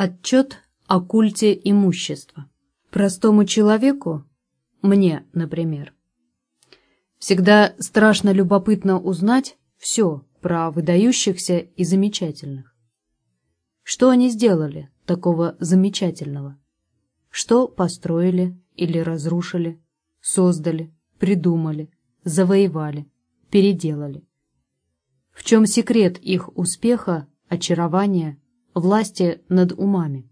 Отчет о культе имущества. Простому человеку, мне, например, всегда страшно любопытно узнать все про выдающихся и замечательных. Что они сделали такого замечательного? Что построили или разрушили, создали, придумали, завоевали, переделали? В чем секрет их успеха, очарования, власти над умами.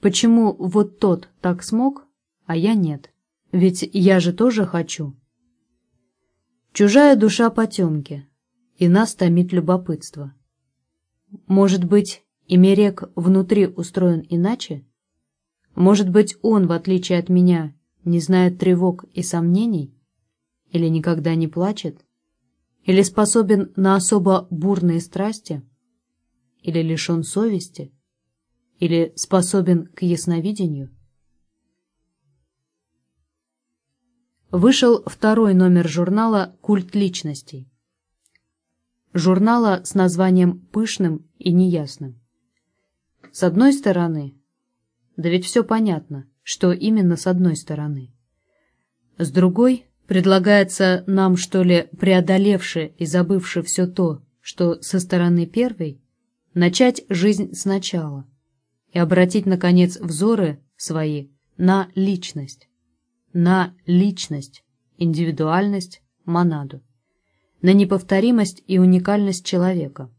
Почему вот тот так смог, а я нет? Ведь я же тоже хочу. Чужая душа потемки, и нас томит любопытство. Может быть, и Мерек внутри устроен иначе? Может быть, он, в отличие от меня, не знает тревог и сомнений? Или никогда не плачет? Или способен на особо бурные страсти? Или лишен совести, или способен к ясновидению? Вышел второй номер журнала «Культ личностей». Журнала с названием пышным и неясным. С одной стороны, да ведь все понятно, что именно с одной стороны. С другой, предлагается нам, что ли, преодолевши и забывши все то, что со стороны первой, начать жизнь сначала и обратить, наконец, взоры свои на личность, на личность, индивидуальность, монаду, на неповторимость и уникальность человека,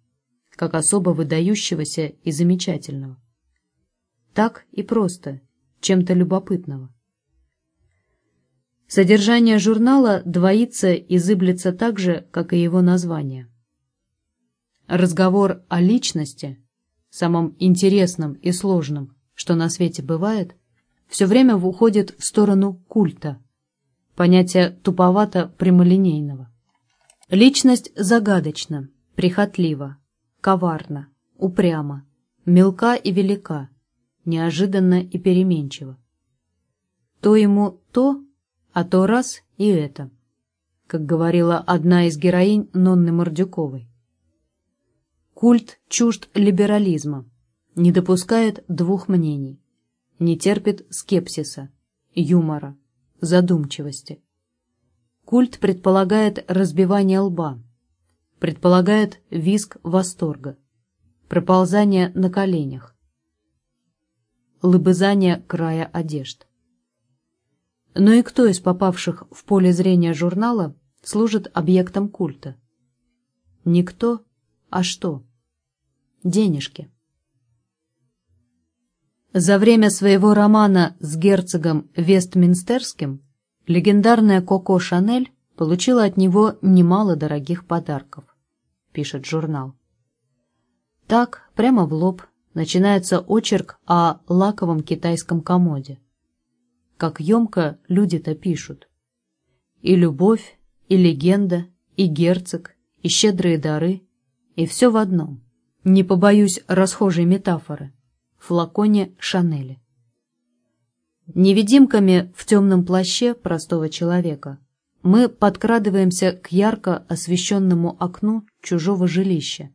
как особо выдающегося и замечательного. Так и просто, чем-то любопытного. Содержание журнала двоится и зыблется так же, как и его название – Разговор о личности, самом интересном и сложном, что на свете бывает, все время уходит в сторону культа, понятия туповато-прямолинейного. Личность загадочна, прихотлива, коварна, упряма, мелка и велика, неожиданно и переменчива. То ему то, а то раз и это, как говорила одна из героинь Нонны Мордюковой. Культ чужд либерализма, не допускает двух мнений, не терпит скепсиса, юмора, задумчивости. Культ предполагает разбивание лба, предполагает визг восторга, проползание на коленях, лыбызание края одежд. Но и кто из попавших в поле зрения журнала служит объектом культа? Никто, а что? денежки. За время своего романа с герцогом Вестминстерским легендарная Коко Шанель получила от него немало дорогих подарков, пишет журнал. Так, прямо в лоб, начинается очерк о лаковом китайском комоде. Как емко люди-то пишут. И любовь, и легенда, и герцог, и щедрые дары, и все в одном не побоюсь расхожей метафоры, флаконе Шанели. Невидимками в темном плаще простого человека мы подкрадываемся к ярко освещенному окну чужого жилища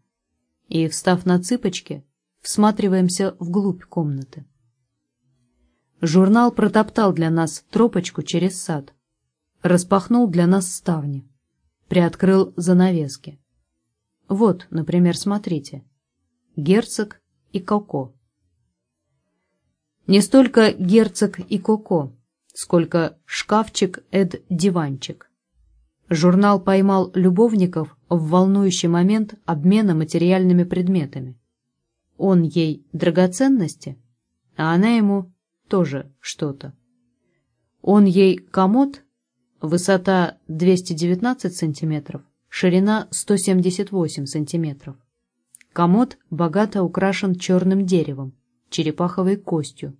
и, встав на цыпочки, всматриваемся вглубь комнаты. Журнал протоптал для нас тропочку через сад, распахнул для нас ставни, приоткрыл занавески. Вот, например, смотрите — герцог и Коко. Не столько герцог и Коко, сколько шкафчик эд диванчик. Журнал поймал любовников в волнующий момент обмена материальными предметами. Он ей драгоценности, а она ему тоже что-то. Он ей комод, высота 219 сантиметров, ширина 178 сантиметров. Комод богато украшен черным деревом, черепаховой костью,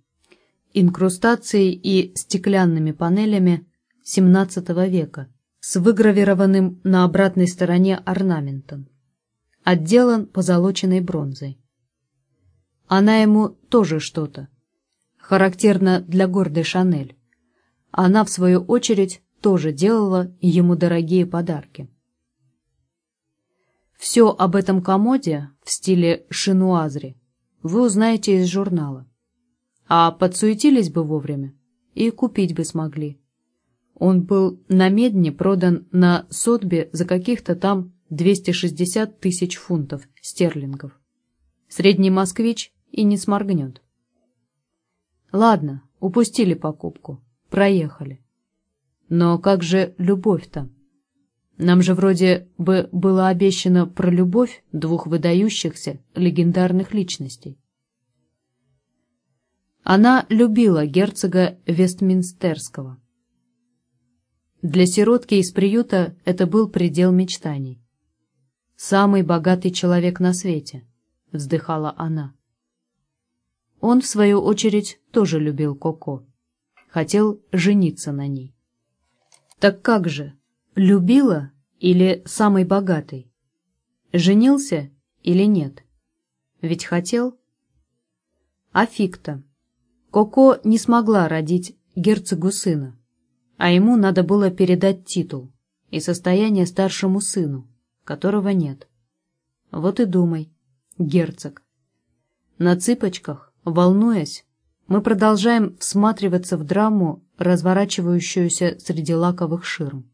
инкрустацией и стеклянными панелями XVII века с выгравированным на обратной стороне орнаментом. Отделан позолоченной бронзой. Она ему тоже что-то. Характерно для гордой Шанель. Она, в свою очередь, тоже делала ему дорогие подарки. Все об этом комоде в стиле шинуазри вы узнаете из журнала. А подсуетились бы вовремя и купить бы смогли. Он был на Медне продан на Сотбе за каких-то там 260 тысяч фунтов стерлингов. Средний москвич и не сморгнет. Ладно, упустили покупку, проехали. Но как же любовь-то? Нам же вроде бы было обещано про любовь двух выдающихся легендарных личностей. Она любила герцога Вестминстерского. Для сиротки из приюта это был предел мечтаний. «Самый богатый человек на свете», — вздыхала она. Он, в свою очередь, тоже любил Коко. Хотел жениться на ней. Так как же, любила или самый богатый? Женился или нет? Ведь хотел? А фиг-то. Коко не смогла родить герцогу сына, а ему надо было передать титул и состояние старшему сыну, которого нет. Вот и думай, герцог. На цыпочках, волнуясь, мы продолжаем всматриваться в драму, разворачивающуюся среди лаковых ширм.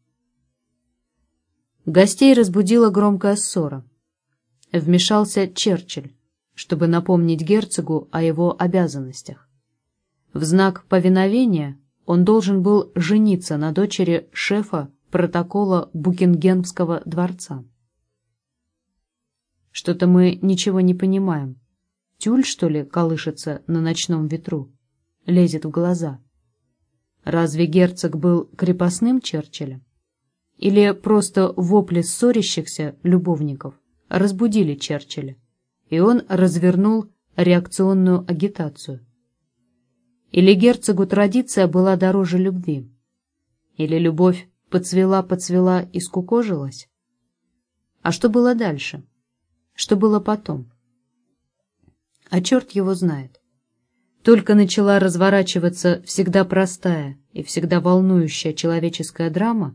Гостей разбудила громкая ссора. Вмешался Черчилль, чтобы напомнить герцогу о его обязанностях. В знак повиновения он должен был жениться на дочери шефа протокола Букингемского дворца. Что-то мы ничего не понимаем. Тюль, что ли, колышется на ночном ветру? Лезет в глаза. Разве герцог был крепостным Черчилля? Или просто вопли ссорящихся любовников разбудили Черчилля, и он развернул реакционную агитацию? Или герцогу традиция была дороже любви? Или любовь поцвела-поцвела и скукожилась? А что было дальше? Что было потом? А черт его знает. Только начала разворачиваться всегда простая и всегда волнующая человеческая драма,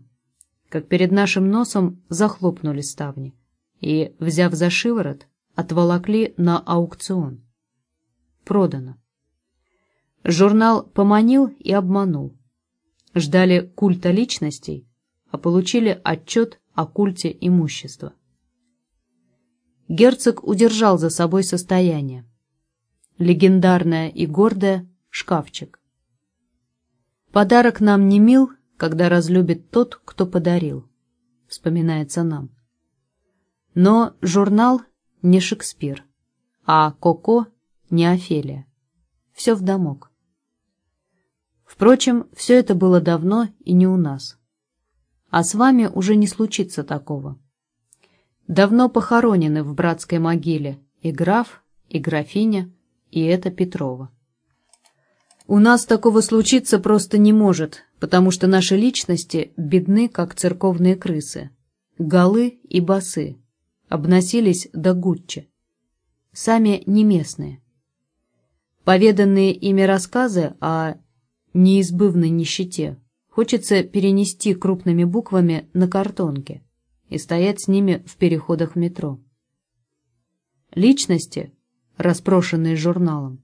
как перед нашим носом захлопнули ставни и, взяв за шиворот, отволокли на аукцион. Продано. Журнал поманил и обманул. Ждали культа личностей, а получили отчет о культе имущества. Герцог удержал за собой состояние. Легендарное и гордое — шкафчик. Подарок нам не мил, когда разлюбит тот, кто подарил, вспоминается нам. Но журнал не Шекспир, а Коко не Офелия. Все в домок. Впрочем, все это было давно и не у нас. А с вами уже не случится такого. Давно похоронены в братской могиле и граф, и графиня, и это Петрова. У нас такого случиться просто не может, потому что наши личности бедны, как церковные крысы, голы и босы, обносились до гуччи. Сами не местные. Поведанные ими рассказы о неизбывной нищете хочется перенести крупными буквами на картонке и стоять с ними в переходах метро. Личности, распрошенные журналом,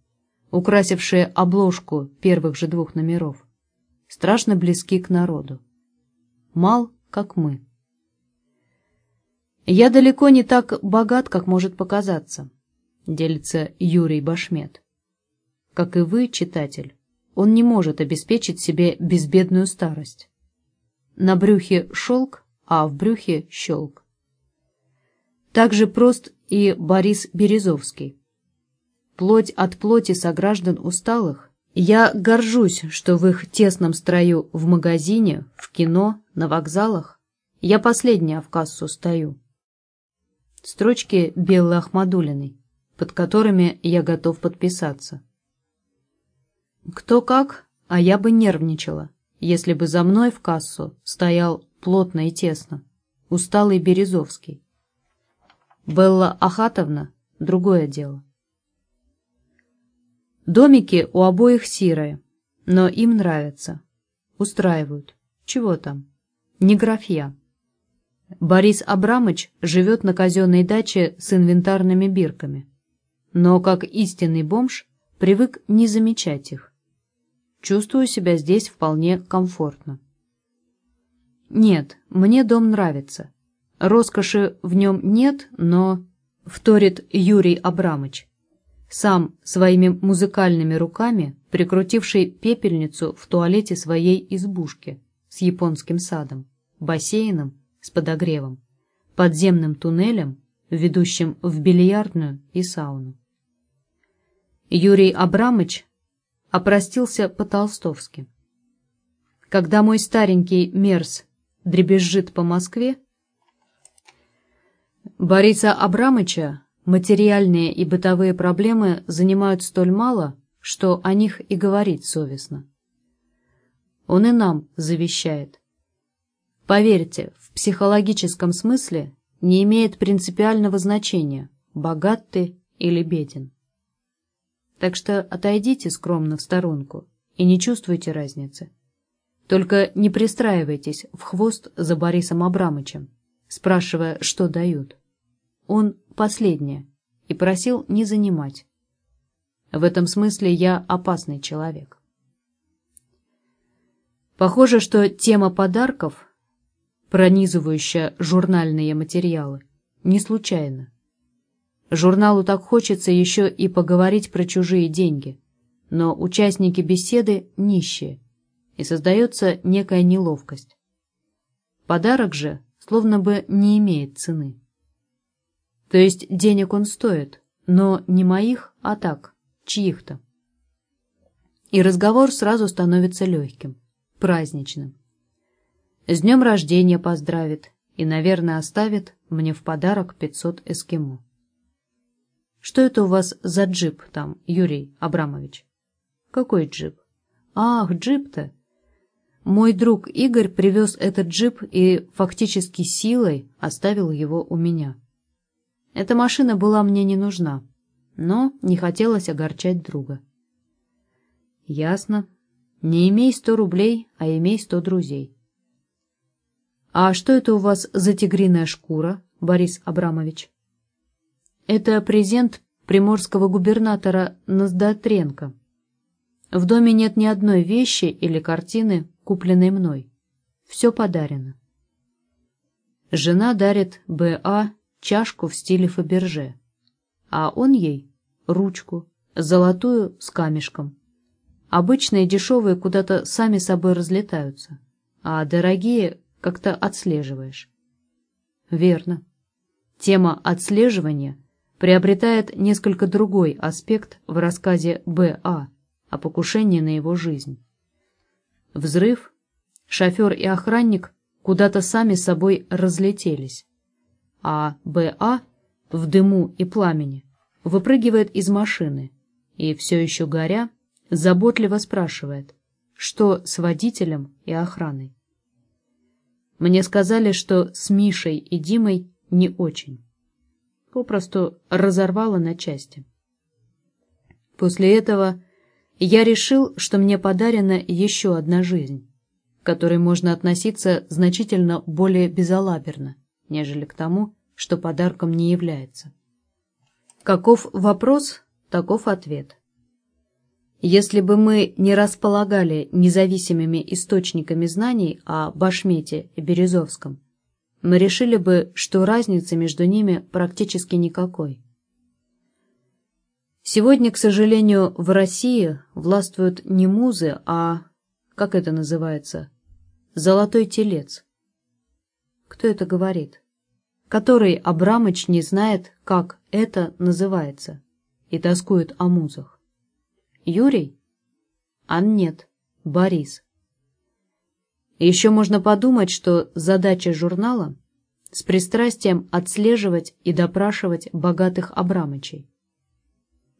украсившие обложку первых же двух номеров, страшно близки к народу. Мал, как мы. «Я далеко не так богат, как может показаться», — делится Юрий Башмет. «Как и вы, читатель, он не может обеспечить себе безбедную старость. На брюхе шелк, а в брюхе щелк. Также прост и Борис Березовский. Плоть от плоти сограждан усталых, я горжусь, что в их тесном строю в магазине, в кино, на вокзалах я последняя в кассу стою. Строчки Беллы Ахмадулиной, под которыми я готов подписаться. Кто как, а я бы нервничала, если бы за мной в кассу стоял плотно и тесно, усталый Березовский. Белла Ахатовна — другое дело. Домики у обоих сирые, но им нравятся. Устраивают. Чего там? Не графья. Борис Абрамыч живет на казенной даче с инвентарными бирками. но как истинный бомж привык не замечать их. Чувствую себя здесь вполне комфортно. Нет, мне дом нравится. Роскоши в нем нет, но... Вторит Юрий Абрамыч. Сам своими музыкальными руками прикрутивший пепельницу в туалете своей избушки с японским садом, бассейном с подогревом, подземным туннелем, ведущим в бильярдную и сауну. Юрий Абрамыч опростился по-толстовски. Когда мой старенький Мерс дребезжит по Москве, Бориса Абрамыча материальные и бытовые проблемы занимают столь мало, что о них и говорить совестно. Он и нам завещает. Поверьте, в психологическом смысле не имеет принципиального значения, богат ты или беден. Так что отойдите скромно в сторонку и не чувствуйте разницы. Только не пристраивайтесь в хвост за Борисом Абрамычем, спрашивая, что дают. Он последнее и просил не занимать. В этом смысле я опасный человек. Похоже, что тема подарков, пронизывающая журнальные материалы, не случайна. Журналу так хочется еще и поговорить про чужие деньги, но участники беседы нищие, и создается некая неловкость. Подарок же словно бы не имеет цены. То есть денег он стоит, но не моих, а так, чьих-то. И разговор сразу становится легким, праздничным. С днем рождения поздравит и, наверное, оставит мне в подарок 500 эскимо. Что это у вас за джип там, Юрий Абрамович? Какой джип? Ах, джип-то. Мой друг Игорь привез этот джип и фактически силой оставил его у меня. Эта машина была мне не нужна, но не хотелось огорчать друга. Ясно. Не имей сто рублей, а имей сто друзей. А что это у вас за тигриная шкура, Борис Абрамович? Это презент приморского губернатора Ноздотренко. В доме нет ни одной вещи или картины, купленной мной. Все подарено. Жена дарит Б.А. чашку в стиле Фаберже, а он ей ручку, золотую с камешком. Обычные дешевые куда-то сами собой разлетаются, а дорогие как-то отслеживаешь. Верно. Тема отслеживания приобретает несколько другой аспект в рассказе Б.А. о покушении на его жизнь. Взрыв, шофер и охранник куда-то сами собой разлетелись, а Б.А. в дыму и пламени выпрыгивает из машины и, все еще горя, заботливо спрашивает, что с водителем и охраной. Мне сказали, что с Мишей и Димой не очень попросту разорвало на части. После этого я решил, что мне подарена еще одна жизнь, к которой можно относиться значительно более безалаберно, нежели к тому, что подарком не является. Каков вопрос, таков ответ. Если бы мы не располагали независимыми источниками знаний о Башмете и Березовском, мы решили бы, что разницы между ними практически никакой. Сегодня, к сожалению, в России властвуют не музы, а, как это называется, золотой телец. Кто это говорит? Который Абрамыч не знает, как это называется, и тоскует о музах. Юрий? А нет, Борис. Еще можно подумать, что задача журнала с пристрастием отслеживать и допрашивать богатых Абрамычей.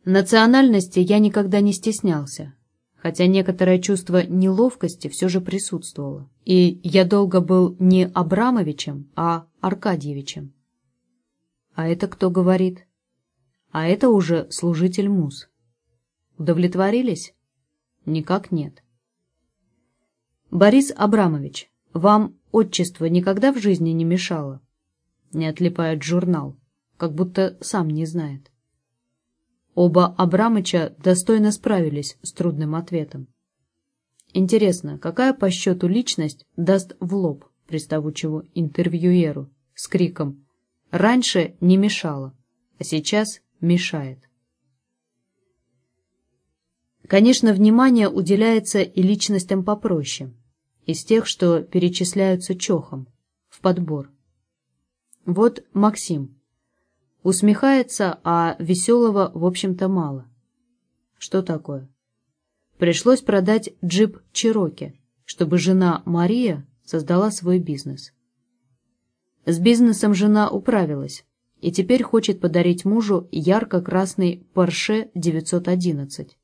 Национальности я никогда не стеснялся, хотя некоторое чувство неловкости все же присутствовало, и я долго был не Абрамовичем, а Аркадьевичем. А это кто говорит? А это уже служитель муз. Удовлетворились? Никак нет. «Борис Абрамович, вам отчество никогда в жизни не мешало?» Не отлипает журнал, как будто сам не знает. Оба Абрамыча достойно справились с трудным ответом. Интересно, какая по счету личность даст в лоб приставучему интервьюеру с криком «Раньше не мешало, а сейчас мешает». Конечно, внимание уделяется и личностям попроще, из тех, что перечисляются чохом, в подбор. Вот Максим. Усмехается, а веселого, в общем-то, мало. Что такое? Пришлось продать джип Чироки, чтобы жена Мария создала свой бизнес. С бизнесом жена управилась и теперь хочет подарить мужу ярко-красный Porsche 911,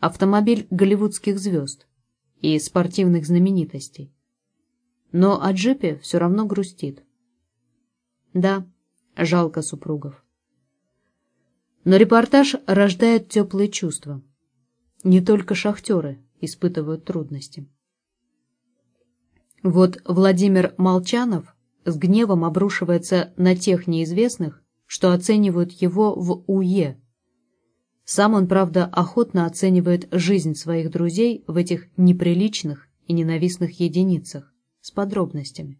автомобиль голливудских звезд и спортивных знаменитостей. Но о джипе все равно грустит. Да, жалко супругов. Но репортаж рождает теплые чувства. Не только шахтеры испытывают трудности. Вот Владимир Молчанов с гневом обрушивается на тех неизвестных, что оценивают его в УЕ. Сам он, правда, охотно оценивает жизнь своих друзей в этих неприличных и ненавистных единицах, с подробностями.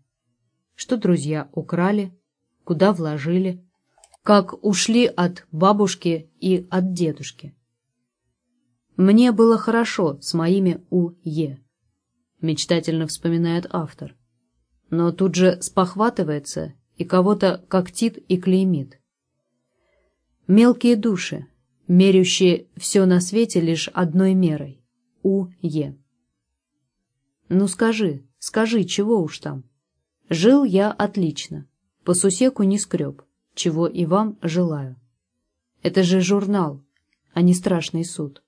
Что друзья украли, куда вложили, как ушли от бабушки и от дедушки. «Мне было хорошо с моими УЕ», — мечтательно вспоминает автор. Но тут же спохватывается и кого-то когтит и клеймит. Мелкие души, мерящие все на свете лишь одной мерой — УЕ. Ну скажи, скажи, чего уж там. Жил я отлично, по сусеку не скреб, чего и вам желаю. Это же журнал, а не страшный суд.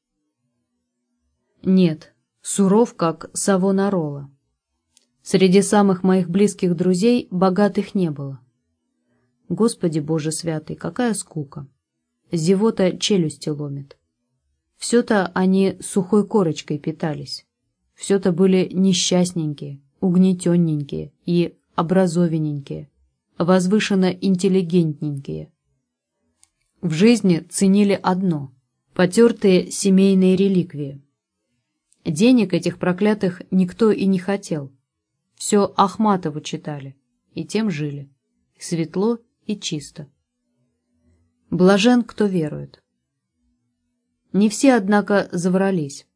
Нет, суров, как Савонарола. Среди самых моих близких друзей богатых не было. Господи Боже святый, какая скука! Зевота челюсти ломит. Все-то они сухой корочкой питались. Все-то были несчастненькие, угнетенненькие и образовенненькие возвышенно интеллигентненькие. В жизни ценили одно — потертые семейные реликвии. Денег этих проклятых никто и не хотел. Все Ахматову читали, и тем жили. Светло и чисто. Блажен, кто верует. Не все, однако, заврались.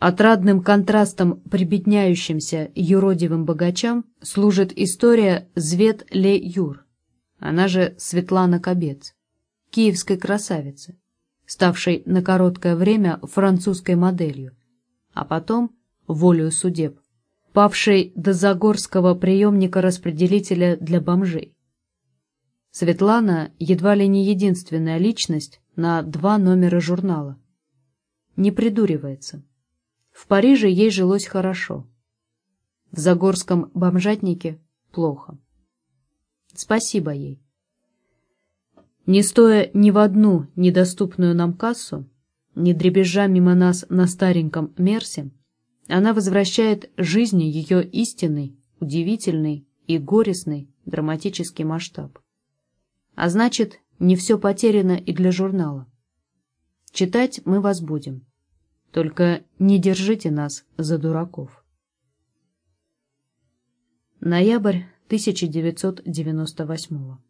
Отрадным контрастом прибедняющимся юродивым богачам служит история Звет Ле Юр, она же Светлана Кобец, киевской красавицы, ставшей на короткое время французской моделью, а потом, волею судеб, павшей до Загорского приемника-распределителя для бомжей. Светлана едва ли не единственная личность на два номера журнала. Не придуривается в Париже ей жилось хорошо. В Загорском бомжатнике плохо. Спасибо ей. Не стоя ни в одну недоступную нам кассу, не дребезжа мимо нас на стареньком Мерсе, она возвращает жизни ее истинный, удивительный и горестный драматический масштаб. А значит, не все потеряно и для журнала. Читать мы вас будем. Только не держите нас за дураков. Ноябрь 1998